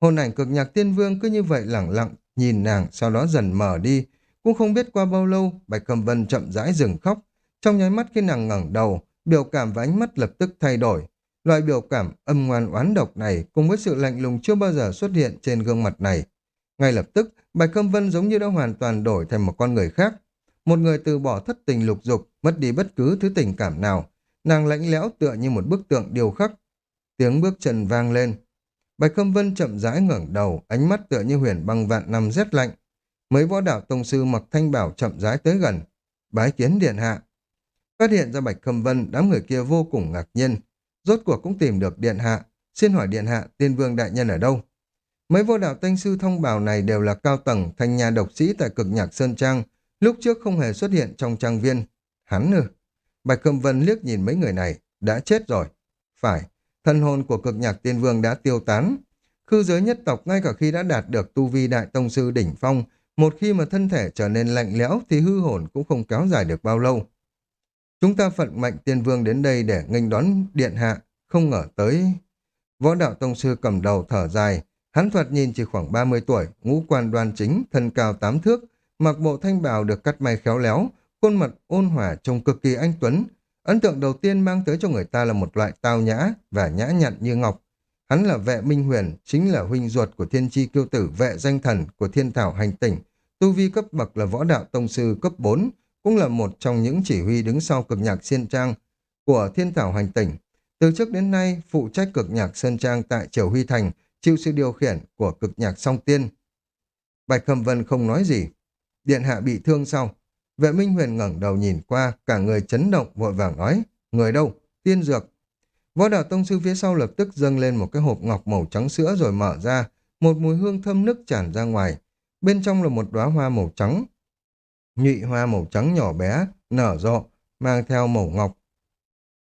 Hồn ảnh cực nhạc tiên vương cứ như vậy lẳng lặng, nhìn nàng, sau đó dần mở đi. Cũng không biết qua bao lâu, Bạch Cầm Vân chậm rãi dừng khóc. Trong nháy mắt khi nàng ngẩng đầu, biểu cảm và ánh mắt lập tức thay đổi. Loại biểu cảm âm ngoan oán độc này cùng với sự lạnh lùng chưa bao giờ xuất hiện trên gương mặt này. Ngay lập tức, Bạch Khâm Vân giống như đã hoàn toàn đổi thành một con người khác. Một người từ bỏ thất tình lục dục, mất đi bất cứ thứ tình cảm nào. Nàng lạnh lẽo tựa như một bức tượng điêu khắc. Tiếng bước chân vang lên. Bạch Khâm Vân chậm rãi ngẩng đầu, ánh mắt tựa như huyền băng vạn năm rét lạnh. Mấy võ đạo tông sư mặc thanh bảo chậm rãi tới gần. Bái kiến điện hạ. Phát hiện ra Bạch Khâm Vân, đám người kia vô cùng ngạc nhiên. Rốt cuộc cũng tìm được điện hạ. Xin hỏi điện hạ, tiên vương đại nhân ở đâu? Mấy vô đạo tanh sư thông bảo này đều là cao tầng thành nhà độc sĩ tại cực nhạc Sơn Trang, lúc trước không hề xuất hiện trong trang viên. Hắn ư? Bạch cẩm Vân liếc nhìn mấy người này, đã chết rồi. Phải, thân hồn của cực nhạc tiên vương đã tiêu tán. Khư giới nhất tộc ngay cả khi đã đạt được tu vi đại tông sư đỉnh phong, một khi mà thân thể trở nên lạnh lẽo thì hư hồn cũng không kéo dài được bao lâu. Chúng ta phận mệnh tiên vương đến đây để nghênh đón điện hạ, không ngờ tới. Võ đạo tông sư cầm đầu thở dài, hắn thuật nhìn chỉ khoảng 30 tuổi, ngũ quan đoan chính, thân cao tám thước, mặc bộ thanh bào được cắt may khéo léo, khuôn mặt ôn hòa trông cực kỳ anh tuấn. Ấn tượng đầu tiên mang tới cho người ta là một loại tao nhã và nhã nhặn như ngọc. Hắn là vệ minh huyền, chính là huynh ruột của thiên chi kiêu tử vệ danh thần của thiên thảo hành tỉnh. Tu vi cấp bậc là võ đạo tông sư cấp 4, cũng là một trong những chỉ huy đứng sau cực nhạc Sơn Trang của Thiên Thảo Hành Tỉnh. Từ trước đến nay, phụ trách cực nhạc Sơn Trang tại Triều Huy Thành, chịu sự điều khiển của cực nhạc song tiên. Bạch Khâm Vân không nói gì. Điện hạ bị thương sau Vệ Minh Huyền ngẩng đầu nhìn qua, cả người chấn động vội vàng nói, người đâu? Tiên dược. Võ đạo tông sư phía sau lập tức dâng lên một cái hộp ngọc màu trắng sữa rồi mở ra, một mùi hương thơm nức tràn ra ngoài. Bên trong là một đóa hoa màu trắng, nhụy hoa màu trắng nhỏ bé, nở rộ, mang theo màu ngọc.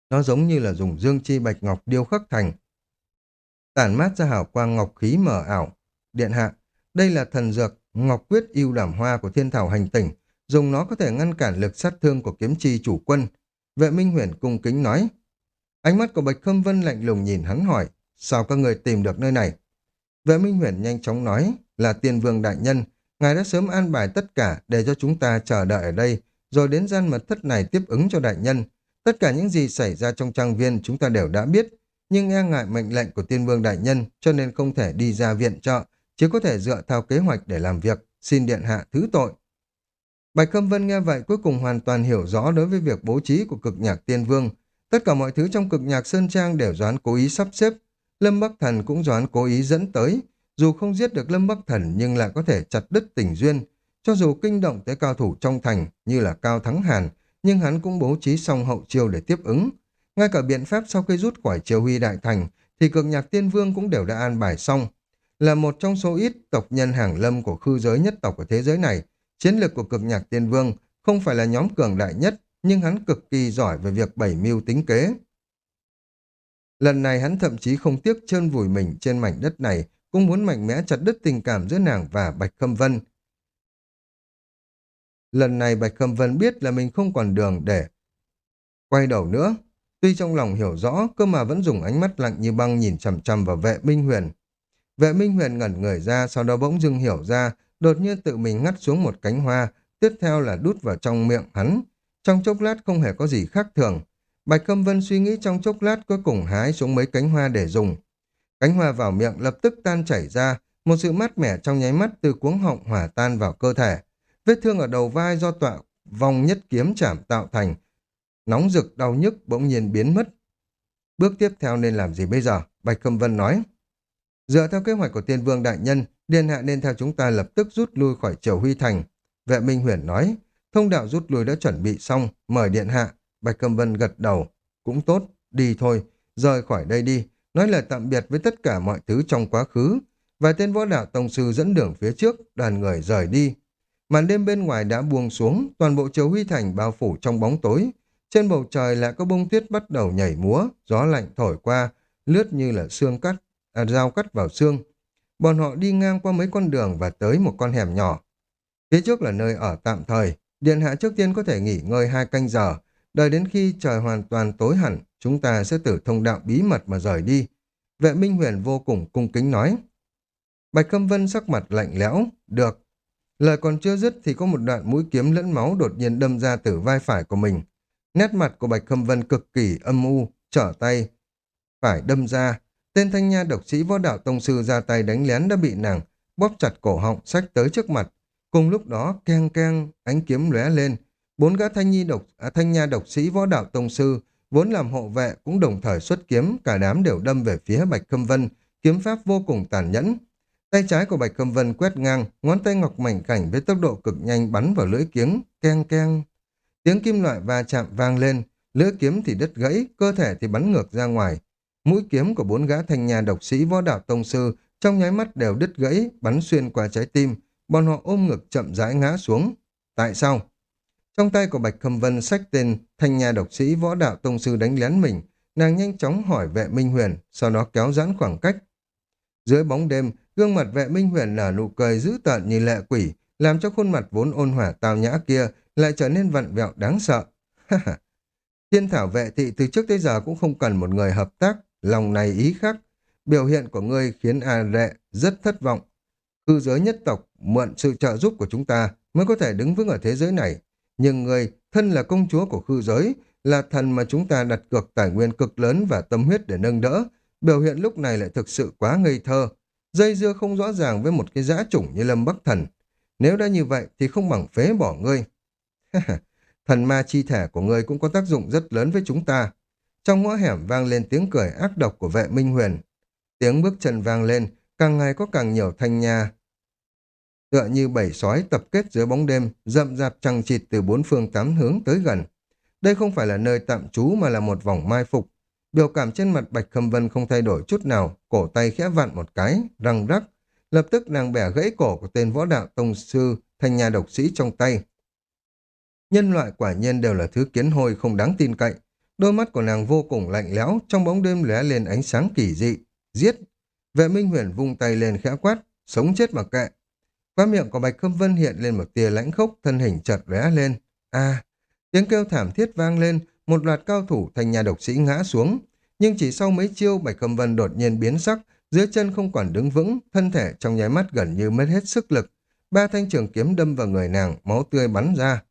Nó giống như là dùng dương chi bạch ngọc điêu khắc thành. Tản mát ra hào quang ngọc khí mở ảo. Điện hạ, đây là thần dược ngọc quyết yêu đảm hoa của thiên thảo hành tỉnh. Dùng nó có thể ngăn cản lực sát thương của kiếm chi chủ quân. Vệ Minh Huyền cung kính nói. Ánh mắt của Bạch Khâm Vân lạnh lùng nhìn hắn hỏi, sao các người tìm được nơi này? Vệ Minh Huyền nhanh chóng nói, là tiền vương đại nhân, Ngài đã sớm an bài tất cả để cho chúng ta chờ đợi ở đây, rồi đến gian mật thất này tiếp ứng cho đại nhân. Tất cả những gì xảy ra trong trang viên chúng ta đều đã biết, nhưng e ngại mệnh lệnh của tiên vương đại nhân cho nên không thể đi ra viện trợ, chỉ có thể dựa theo kế hoạch để làm việc, xin điện hạ thứ tội. Bạch Khâm Vân nghe vậy cuối cùng hoàn toàn hiểu rõ đối với việc bố trí của cực nhạc tiên vương. Tất cả mọi thứ trong cực nhạc Sơn Trang đều doán cố ý sắp xếp. Lâm Bắc Thần cũng doán cố ý dẫn tới, dù không giết được Lâm Bắc Thần nhưng lại có thể chặt đứt tình duyên. Cho dù kinh động tới cao thủ trong thành như là Cao Thắng Hàn, nhưng hắn cũng bố trí xong hậu chiêu để tiếp ứng. Ngay cả biện pháp sau khi rút khỏi triều huy đại thành, thì cực nhạc tiên vương cũng đều đã an bài xong. Là một trong số ít tộc nhân hàng lâm của khư giới nhất tộc ở thế giới này, chiến lược của cực nhạc tiên vương không phải là nhóm cường đại nhất, nhưng hắn cực kỳ giỏi về việc bảy mưu tính kế. Lần này hắn thậm chí không tiếc trơn vùi mình trên mảnh đất này cũng muốn mạnh mẽ chặt đứt tình cảm giữa nàng và Bạch Khâm Vân. Lần này Bạch Khâm Vân biết là mình không còn đường để quay đầu nữa. Tuy trong lòng hiểu rõ, cơ mà vẫn dùng ánh mắt lạnh như băng nhìn chằm chằm vào vệ Minh Huyền. Vệ Minh Huyền ngẩn người ra, sau đó bỗng dưng hiểu ra, đột nhiên tự mình ngắt xuống một cánh hoa, tiếp theo là đút vào trong miệng hắn. Trong chốc lát không hề có gì khác thường. Bạch Câm Vân suy nghĩ trong chốc lát cuối cùng hái xuống mấy cánh hoa để dùng. Cánh hoa vào miệng lập tức tan chảy ra, một sự mát mẻ trong nháy mắt từ cuống họng hỏa tan vào cơ thể. Vết thương ở đầu vai do tọa vòng nhất kiếm chạm tạo thành. Nóng rực đau nhức bỗng nhiên biến mất. Bước tiếp theo nên làm gì bây giờ? Bạch Khâm Vân nói. Dựa theo kế hoạch của tiên vương đại nhân, Điền hạ nên theo chúng ta lập tức rút lui khỏi triều Huy Thành. Vệ Minh Huyền nói, thông đạo rút lui đã chuẩn bị xong, mời điện hạ. Bạch Câm Vân gật đầu. Cũng tốt, đi thôi, rời khỏi đây đi, nói lời tạm biệt với tất cả mọi thứ trong quá khứ. Vài tên võ đạo tông sư dẫn đường phía trước, đoàn người rời đi. Màn đêm bên ngoài đã buông xuống, toàn bộ triều huy thành bao phủ trong bóng tối. Trên bầu trời lại có bông tuyết bắt đầu nhảy múa, gió lạnh thổi qua, lướt như là xương cắt, à, dao cắt vào xương. bọn họ đi ngang qua mấy con đường và tới một con hẻm nhỏ. Phía trước là nơi ở tạm thời, Điện Hạ trước tiên có thể nghỉ ngơi hai canh giờ, đợi đến khi trời hoàn toàn tối hẳn, chúng ta sẽ tử thông đạo bí mật mà rời đi. Vệ Minh Huyền vô cùng cung kính nói. Bạch Khâm Vân sắc mặt lạnh lẽo, được. Lời còn chưa dứt thì có một đoạn mũi kiếm lẫn máu đột nhiên đâm ra từ vai phải của mình. Nét mặt của Bạch Khâm Vân cực kỳ âm u, trở tay, phải đâm ra. Tên thanh nha độc sĩ võ đạo tông sư ra tay đánh lén đã bị nàng, bóp chặt cổ họng, sách tới trước mặt. Cùng lúc đó, keng keng, ánh kiếm lóe lên. Bốn gã thanh nhi độc, à, thanh nha độc sĩ võ đạo tông sư, vốn làm hộ vệ cũng đồng thời xuất kiếm, cả đám đều đâm về phía Bạch Khâm Vân, kiếm pháp vô cùng tàn nhẫn. Tay trái của Bạch Khâm Vân quét ngang, ngón tay ngọc mảnh cảnh với tốc độ cực nhanh bắn vào lưỡi kiếm, keng keng. Tiếng kim loại va chạm vang lên, lưỡi kiếm thì đứt gãy, cơ thể thì bắn ngược ra ngoài. Mũi kiếm của bốn gã thanh nhà độc sĩ võ đạo tông sư trong nháy mắt đều đứt gãy, bắn xuyên qua trái tim, bọn họ ôm ngực chậm rãi ngã xuống. Tại sao? Trong tay của Bạch Khâm Vân sách tên thanh nhà độc sĩ võ đạo tông sư đánh lén mình, nàng nhanh chóng hỏi vệ Minh Huyền, sau đó kéo giãn khoảng cách. Dưới bóng đêm, gương mặt vệ Minh Huyền nở nụ cười dữ tợn như lệ quỷ, làm cho khuôn mặt vốn ôn hòa tao nhã kia lại trở nên vặn vẹo đáng sợ. Thiên thảo vệ thị từ trước tới giờ cũng không cần một người hợp tác, lòng này ý khác. Biểu hiện của ngươi khiến A Rệ rất thất vọng. Cư giới nhất tộc mượn sự trợ giúp của chúng ta mới có thể đứng vững ở thế giới này. Nhưng ngươi, thân là công chúa của khư giới, là thần mà chúng ta đặt cược tài nguyên cực lớn và tâm huyết để nâng đỡ. Biểu hiện lúc này lại thực sự quá ngây thơ. Dây dưa không rõ ràng với một cái dã chủng như Lâm Bắc Thần. Nếu đã như vậy thì không bằng phế bỏ ngươi. Thần ma chi thể của ngươi cũng có tác dụng rất lớn với chúng ta. Trong ngõ hẻm vang lên tiếng cười ác độc của vệ Minh Huyền. Tiếng bước chân vang lên, càng ngày có càng nhiều thanh nha. Tựa như bảy sói tập kết dưới bóng đêm, rậm rạp trăng chịt từ bốn phương tám hướng tới gần. Đây không phải là nơi tạm trú mà là một vòng mai phục. Biểu cảm trên mặt Bạch Khâm Vân không thay đổi chút nào, cổ tay khẽ vặn một cái, răng rắc. Lập tức nàng bẻ gãy cổ của tên võ đạo tông sư thành nhà độc sĩ trong tay. Nhân loại quả nhiên đều là thứ kiến hôi không đáng tin cậy. Đôi mắt của nàng vô cùng lạnh lẽo, trong bóng đêm lóe lên ánh sáng kỳ dị. Giết! Vệ Minh Huyền vung tay lên khẽ quát, sống chết mặc kệ. Qua miệng của Bạch Khâm Vân hiện lên một tia lãnh khốc, thân hình chợt lóe lên. A! tiếng kêu thảm thiết vang lên, một loạt cao thủ thành nhà độc sĩ ngã xuống. Nhưng chỉ sau mấy chiêu Bạch Khâm Vân đột nhiên biến sắc, dưới chân không còn đứng vững, thân thể trong nháy mắt gần như mất hết sức lực. Ba thanh trường kiếm đâm vào người nàng, máu tươi bắn ra.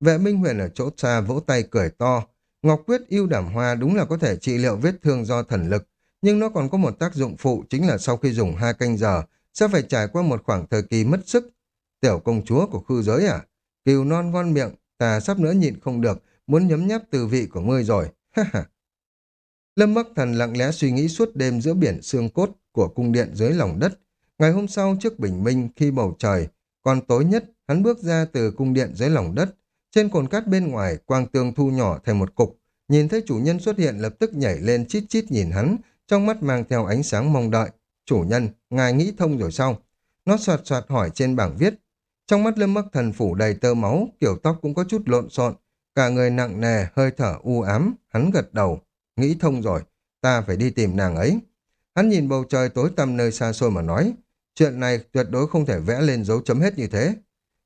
Vệ Minh Huyền ở chỗ xa vỗ tay cười to. Ngọc Quyết yêu đảm hoa đúng là có thể trị liệu vết thương do thần lực, nhưng nó còn có một tác dụng phụ chính là sau khi dùng hai canh giờ, sẽ phải trải qua một khoảng thời kỳ mất sức. Tiểu công chúa của khư giới à? Kiều non ngon miệng, ta sắp nữa nhịn không được, muốn nhấm nháp từ vị của ngươi rồi. Lâm Bắc Thần lặng lẽ suy nghĩ suốt đêm giữa biển xương cốt của cung điện dưới lòng đất. Ngày hôm sau trước bình minh khi bầu trời còn tối nhất, hắn bước ra từ cung điện dưới lòng đất. Trên cồn cát bên ngoài, quang tương thu nhỏ thành một cục. Nhìn thấy chủ nhân xuất hiện lập tức nhảy lên chít chít nhìn hắn, trong mắt mang theo ánh sáng mong đợi. Chủ nhân, ngài nghĩ thông rồi sao? Nó soạt soạt hỏi trên bảng viết. Trong mắt lâm Bắc thần phủ đầy tơ máu, kiểu tóc cũng có chút lộn xộn. Cả người nặng nề, hơi thở u ám, hắn gật đầu. Nghĩ thông rồi, ta phải đi tìm nàng ấy. Hắn nhìn bầu trời tối tăm nơi xa xôi mà nói, chuyện này tuyệt đối không thể vẽ lên dấu chấm hết như thế.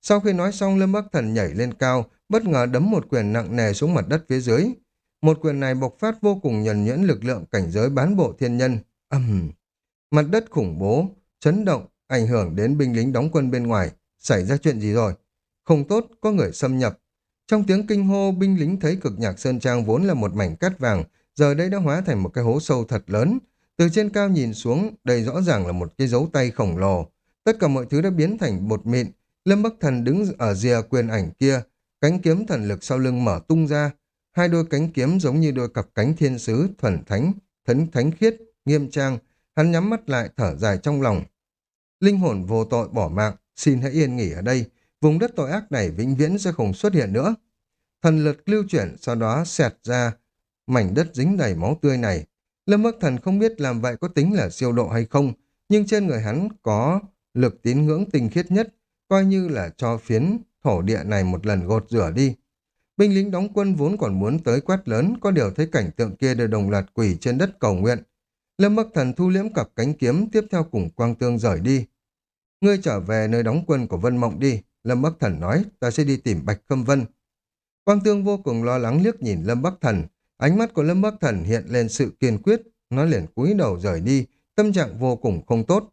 Sau khi nói xong, Lâm Bắc Thần nhảy lên cao, bất ngờ đấm một quyền nặng nề xuống mặt đất phía dưới. Một quyền này bộc phát vô cùng nhuần nhuyễn lực lượng cảnh giới bán bộ thiên nhân. ầm Uhm. Mặt đất khủng bố, chấn động, ảnh hưởng đến binh lính đóng quân bên ngoài. Xảy ra chuyện gì rồi? Không tốt, có người xâm nhập. Trong tiếng kinh hô, binh lính thấy cực nhạc Sơn Trang vốn là một mảnh cát vàng, giờ đây đã hóa thành một cái hố sâu thật lớn. Từ trên cao nhìn xuống, đây rõ ràng là một cái dấu tay khổng lồ. Tất cả mọi thứ đã biến thành bột mịn. Lâm Bắc Thần đứng ở rìa quyền ảnh kia, cánh kiếm thần lực sau lưng mở tung ra. Hai đôi cánh kiếm giống như đôi cặp cánh thiên sứ, thuần thánh, thấn thánh khiết, nghiêm trang. Hắn nhắm mắt lại thở dài trong lòng. Linh hồn vô tội bỏ mạng, xin hãy yên nghỉ ở đây. Vùng đất tội ác này vĩnh viễn sẽ không xuất hiện nữa. Thần lực lưu chuyển sau đó xẹt ra mảnh đất dính đầy máu tươi này. Lâm Bắc Thần không biết làm vậy có tính là siêu độ hay không, nhưng trên người hắn có lực tín ngưỡng tinh khiết nhất, coi như là cho phiến thổ địa này một lần gột rửa đi. Binh lính đóng quân vốn còn muốn tới quát lớn, có điều thấy cảnh tượng kia đều đồng loạt quỷ trên đất cầu nguyện. Lâm Bắc Thần thu liễm cặp cánh kiếm tiếp theo cùng Quang Tương rời đi. Ngươi trở về nơi đóng quân của Vân Mộng đi, Lâm Bắc Thần nói, ta sẽ đi tìm Bạch Khâm Vân. Quang Tương vô cùng lo lắng liếc nhìn Lâm Bắc Thần, ánh mắt của Lâm Bắc Thần hiện lên sự kiên quyết, nó liền cúi đầu rời đi, tâm trạng vô cùng không tốt.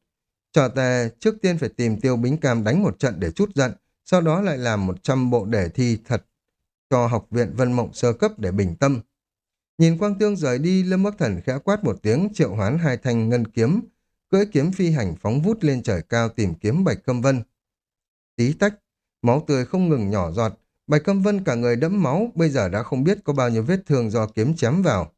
Trò tề trước tiên phải tìm Tiêu Bính Cam đánh một trận để chút giận, sau đó lại làm 100 bộ đề thi thật cho học viện Vân Mộng sơ cấp để bình tâm. Nhìn Quang Tương rời đi, Lâm Bắc Thần khẽ quát một tiếng triệu hoán hai thanh ngân kiếm, cưỡi kiếm phi hành phóng vút lên trời cao tìm kiếm Bạch Câm Vân. Tí tách, máu tươi không ngừng nhỏ giọt, Bạch Câm Vân cả người đẫm máu, bây giờ đã không biết có bao nhiêu vết thương do kiếm chém vào.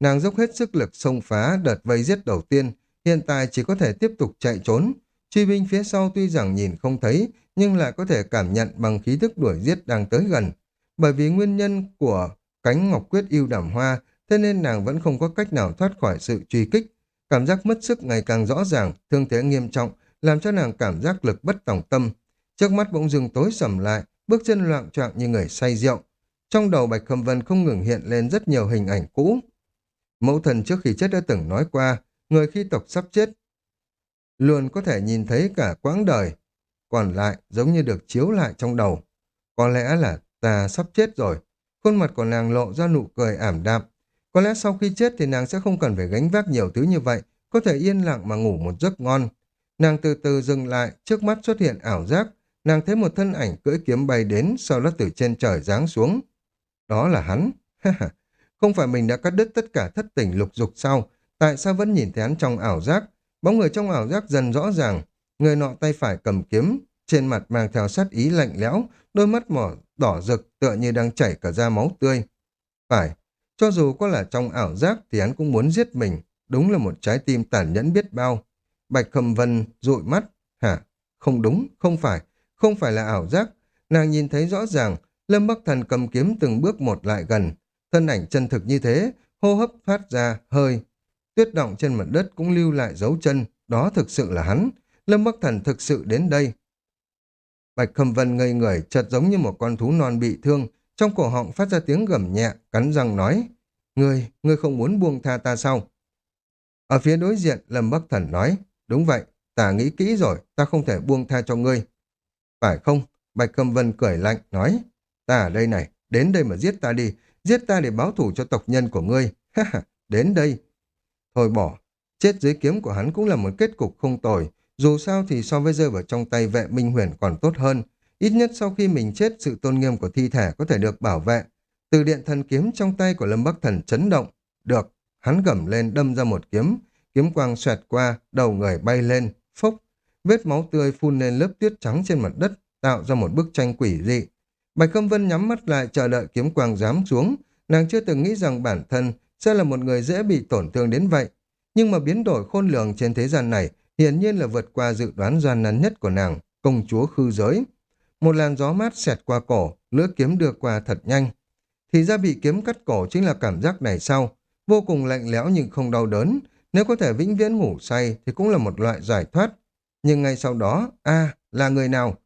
Nàng dốc hết sức lực xông phá đợt vây giết đầu tiên, hiện tại chỉ có thể tiếp tục chạy trốn. Truy binh phía sau tuy rằng nhìn không thấy, nhưng lại có thể cảm nhận bằng khí thức đuổi giết đang tới gần. Bởi vì nguyên nhân của cánh ngọc quyết yêu đảm hoa, thế nên nàng vẫn không có cách nào thoát khỏi sự truy kích. Cảm giác mất sức ngày càng rõ ràng, thương thế nghiêm trọng, làm cho nàng cảm giác lực bất tòng tâm. Trước mắt bỗng dưng tối sầm lại, bước chân loạn trọng như người say rượu. Trong đầu Bạch Khâm Vân không ngừng hiện lên rất nhiều hình ảnh cũ. Mẫu thần trước khi chết đã từng nói qua, người khi tộc sắp chết, luôn có thể nhìn thấy cả quãng đời, còn lại giống như được chiếu lại trong đầu. Có lẽ là ta sắp chết rồi. Khuôn mặt của nàng lộ ra nụ cười ảm đạm. Có lẽ sau khi chết thì nàng sẽ không cần phải gánh vác nhiều thứ như vậy, có thể yên lặng mà ngủ một giấc ngon. Nàng từ từ dừng lại, trước mắt xuất hiện ảo giác, nàng thấy một thân ảnh cưỡi kiếm bay đến, sau đó từ trên trời giáng xuống. Đó là hắn. không phải mình đã cắt đứt tất cả thất tình lục dục sau, tại sao vẫn nhìn thấy hắn trong ảo giác? Bóng người trong ảo giác dần rõ ràng, người nọ tay phải cầm kiếm, trên mặt mang theo sát ý lạnh lẽo, đôi mắt mỏ đỏ rực tựa như đang chảy cả da máu tươi. Phải, cho dù có là trong ảo giác thì hắn cũng muốn giết mình, đúng là một trái tim tàn nhẫn biết bao. Bạch Khâm Vân dụi mắt, hả? Không đúng, không phải, không phải là ảo giác. Nàng nhìn thấy rõ ràng, Lâm Bắc Thần cầm kiếm từng bước một lại gần. Thân ảnh chân thực như thế, hô hấp phát ra, hơi. Tuyết động trên mặt đất cũng lưu lại dấu chân, đó thực sự là hắn. Lâm Bắc Thần thực sự đến đây. Bạch Khâm Vân ngây người, chợt giống như một con thú non bị thương, trong cổ họng phát ra tiếng gầm nhẹ, cắn răng nói, Ngươi, ngươi không muốn buông tha ta sao? Ở phía đối diện, Lâm Bắc Thần nói, đúng vậy, ta nghĩ kỹ rồi, ta không thể buông tha cho ngươi. Phải không? Bạch Khâm Vân cười lạnh, nói, ta ở đây này, đến đây mà giết ta đi, giết ta để báo thù cho tộc nhân của ngươi. Ha đến đây. Thôi bỏ, chết dưới kiếm của hắn cũng là một kết cục không tồi, dù sao thì so với rơi vào trong tay vệ minh huyền còn tốt hơn. Ít nhất sau khi mình chết, sự tôn nghiêm của thi thể có thể được bảo vệ. Từ điện thần kiếm trong tay của Lâm Bắc Thần chấn động. Được, hắn gầm lên đâm ra một kiếm. Kiếm quang xoẹt qua, đầu người bay lên, phốc. Vết máu tươi phun lên lớp tuyết trắng trên mặt đất, tạo ra một bức tranh quỷ dị. Bạch Khâm Vân nhắm mắt lại chờ đợi kiếm quang giám xuống. Nàng chưa từng nghĩ rằng bản thân sẽ là một người dễ bị tổn thương đến vậy. Nhưng mà biến đổi khôn lường trên thế gian này hiển nhiên là vượt qua dự đoán gian nan nhất của nàng, công chúa khư giới. Một làn gió mát xẹt qua cổ, lưỡi kiếm đưa qua thật nhanh. Thì ra bị kiếm cắt cổ chính là cảm giác này sau, vô cùng lạnh lẽo nhưng không đau đớn. Nếu có thể vĩnh viễn ngủ say thì cũng là một loại giải thoát. Nhưng ngay sau đó, a là người nào?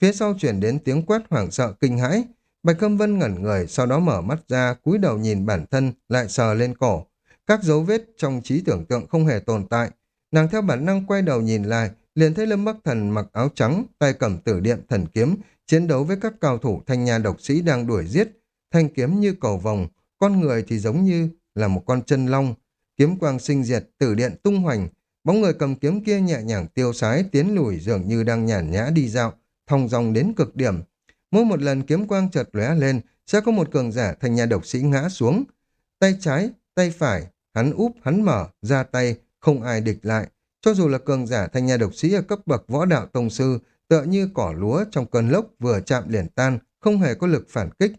Phía sau chuyển đến tiếng quát hoảng sợ kinh hãi. Bạch Câm Vân ngẩn người, sau đó mở mắt ra, cúi đầu nhìn bản thân, lại sờ lên cổ. Các dấu vết trong trí tưởng tượng không hề tồn tại, Nàng theo bản năng quay đầu nhìn lại, liền thấy Lâm Bắc Thần mặc áo trắng, tay cầm tử điện thần kiếm, chiến đấu với các cao thủ thanh nhà độc sĩ đang đuổi giết. Thanh kiếm như cầu vòng, con người thì giống như là một con chân long. Kiếm quang sinh diệt, tử điện tung hoành, bóng người cầm kiếm kia nhẹ nhàng tiêu sái tiến lùi dường như đang nhàn nhã đi dạo, thong dòng đến cực điểm. Mỗi một lần kiếm quang chợt lóe lên, sẽ có một cường giả thanh nhà độc sĩ ngã xuống. Tay trái, tay phải, hắn úp, hắn mở, ra tay, không ai địch lại. Cho dù là cường giả thanh nhà độc sĩ ở cấp bậc võ đạo tông sư, tựa như cỏ lúa trong cơn lốc vừa chạm liền tan, không hề có lực phản kích.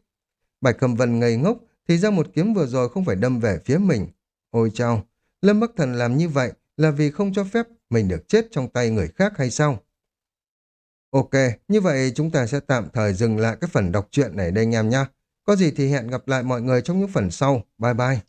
Bạch cầm Vân ngây ngốc, thì ra một kiếm vừa rồi không phải đâm về phía mình. Ôi chao, Lâm Bắc Thần làm như vậy là vì không cho phép mình được chết trong tay người khác hay sao? Ok, như vậy chúng ta sẽ tạm thời dừng lại cái phần đọc truyện này đây anh em nhé. Có gì thì hẹn gặp lại mọi người trong những phần sau. Bye bye.